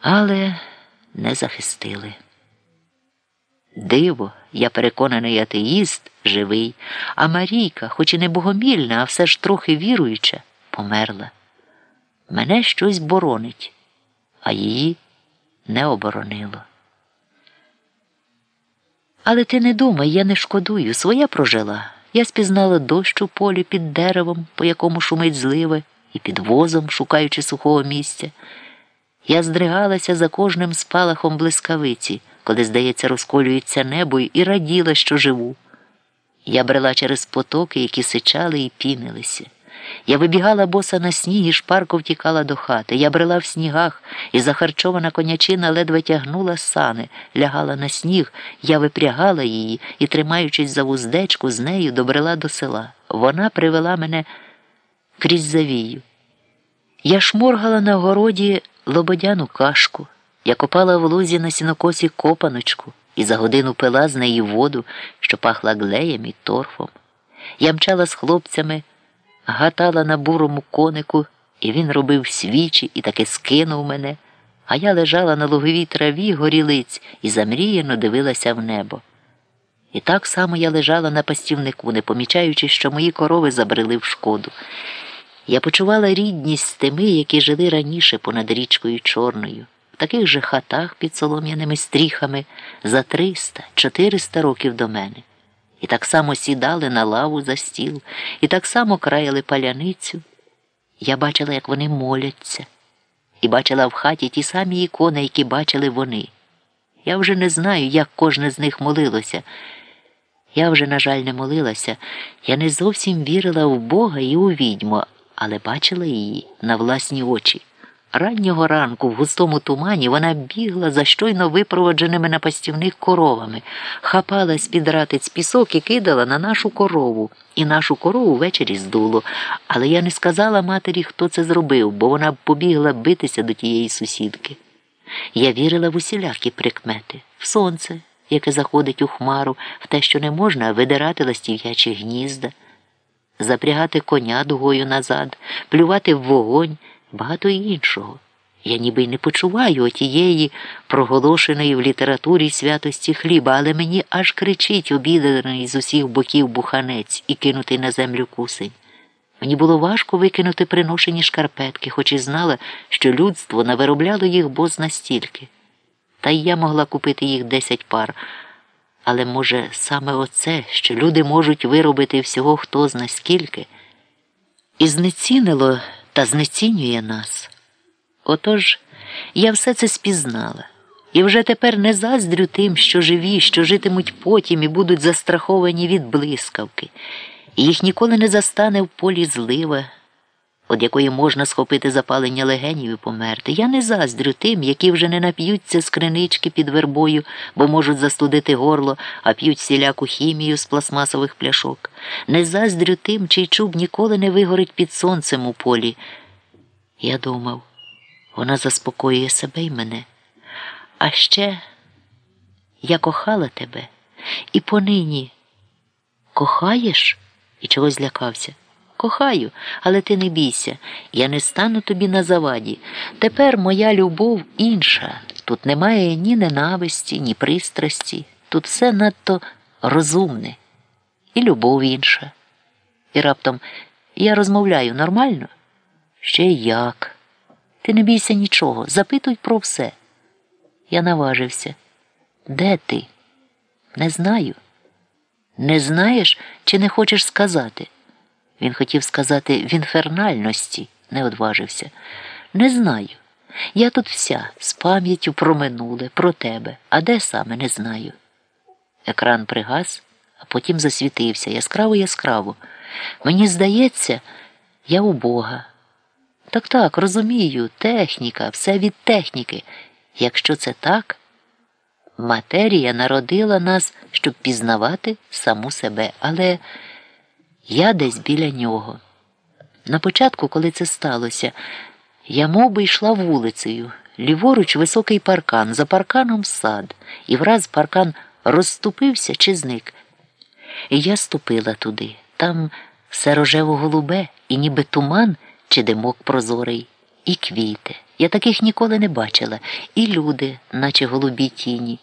але не захистили. Диво, я переконаний атеїст, живий, а Марійка, хоч і не богомільна, а все ж трохи віруюча, померла. Мене щось боронить, а її не оборонило. Але ти не думай, я не шкодую, своя прожила. Я спізнала дощ у полі під деревом, по якому шумить зливи, і під возом, шукаючи сухого місця. Я здригалася за кожним спалахом блискавиці, коли, здається, розколюється небо, і раділа, що живу. Я брела через потоки, які сичали і пінилися. Я вибігала боса на сніг і шпарко втікала до хати. Я брела в снігах, і захарчована конячина ледве тягнула сани, лягала на сніг, я випрягала її і, тримаючись за вуздечку, з нею добрела до села. Вона привела мене крізь завію. Я шморгала на городі лободяну кашку, я копала в лузі на сінокосі копаночку і за годину пила з неї воду, що пахла глеєм і торфом. Я мчала з хлопцями, гатала на бурому конику, і він робив свічі і таки скинув мене, а я лежала на луговій траві горілиць і замріяно дивилася в небо. І так само я лежала на пастівнику, не помічаючи, що мої корови забрели в шкоду. Я почувала рідність з тими, які жили раніше понад річкою Чорною, в таких же хатах під солом'яними стріхами за 300-400 років до мене. І так само сідали на лаву за стіл, і так само краяли паляницю. Я бачила, як вони моляться, і бачила в хаті ті самі ікони, які бачили вони. Я вже не знаю, як кожне з них молилося. Я вже, на жаль, не молилася, я не зовсім вірила в Бога і у відьму але бачила її на власні очі. Раннього ранку в густому тумані вона бігла за щойно випроводженими на пастівних коровами, хапалась під ратиць пісок і кидала на нашу корову, і нашу корову ввечері здуло. Але я не сказала матері, хто це зробив, бо вона побігла битися до тієї сусідки. Я вірила в усілякі прикмети, в сонце, яке заходить у хмару, в те, що не можна видирати ластів'ячі гнізда запрягати коня дугою назад, плювати в вогонь, багато іншого. Я ніби й не почуваю отієї проголошеної в літературі святості хліба, але мені аж кричить обіданий з усіх боків буханець і кинутий на землю кусень. Мені було важко викинути приношені шкарпетки, хоч і знала, що людство навиробляло їх боз настільки. Та й я могла купити їх десять пар. Але, може, саме оце, що люди можуть виробити всього хто зна скільки, і знецінило та знецінює нас. Отож, я все це спізнала, і вже тепер не заздрю тим, що живі, що житимуть потім і будуть застраховані від блискавки, і їх ніколи не застане в полі злива від якої можна схопити запалення легенів і померти. Я не заздрю тим, які вже не нап'ються з кринички під вербою, бо можуть застудити горло, а п'ють всіляку хімію з пластмасових пляшок. Не заздрю тим, чий чуб ніколи не вигорить під сонцем у полі. Я думав, вона заспокоює себе й мене. А ще я кохала тебе і понині кохаєш? І чогось злякався. Кохаю, але ти не бійся, я не стану тобі на заваді. Тепер моя любов інша. Тут немає ні ненависті, ні пристрасті. Тут все надто розумне, і любов інша. І раптом я розмовляю нормально? Ще як? Ти не бійся нічого, запитуй про все. Я наважився. Де ти? Не знаю. Не знаєш чи не хочеш сказати? Він хотів сказати в інфернальності, не одважився. Не знаю. Я тут вся з пам'яттю про минуле, про тебе, а де саме не знаю. Екран пригас, а потім засвітився яскраво яскраво. Мені здається, я у Бога. Так так, розумію, техніка, все від техніки. Якщо це так, матерія народила нас, щоб пізнавати саму себе, але. Я десь біля нього. На початку, коли це сталося, я мов би, йшла вулицею, ліворуч високий паркан, за парканом сад, і враз паркан розступився чи зник. І я ступила туди. Там все рожево голубе, і ніби туман чи димок прозорий, і квіти. Я таких ніколи не бачила, і люди, наче голубі тіні.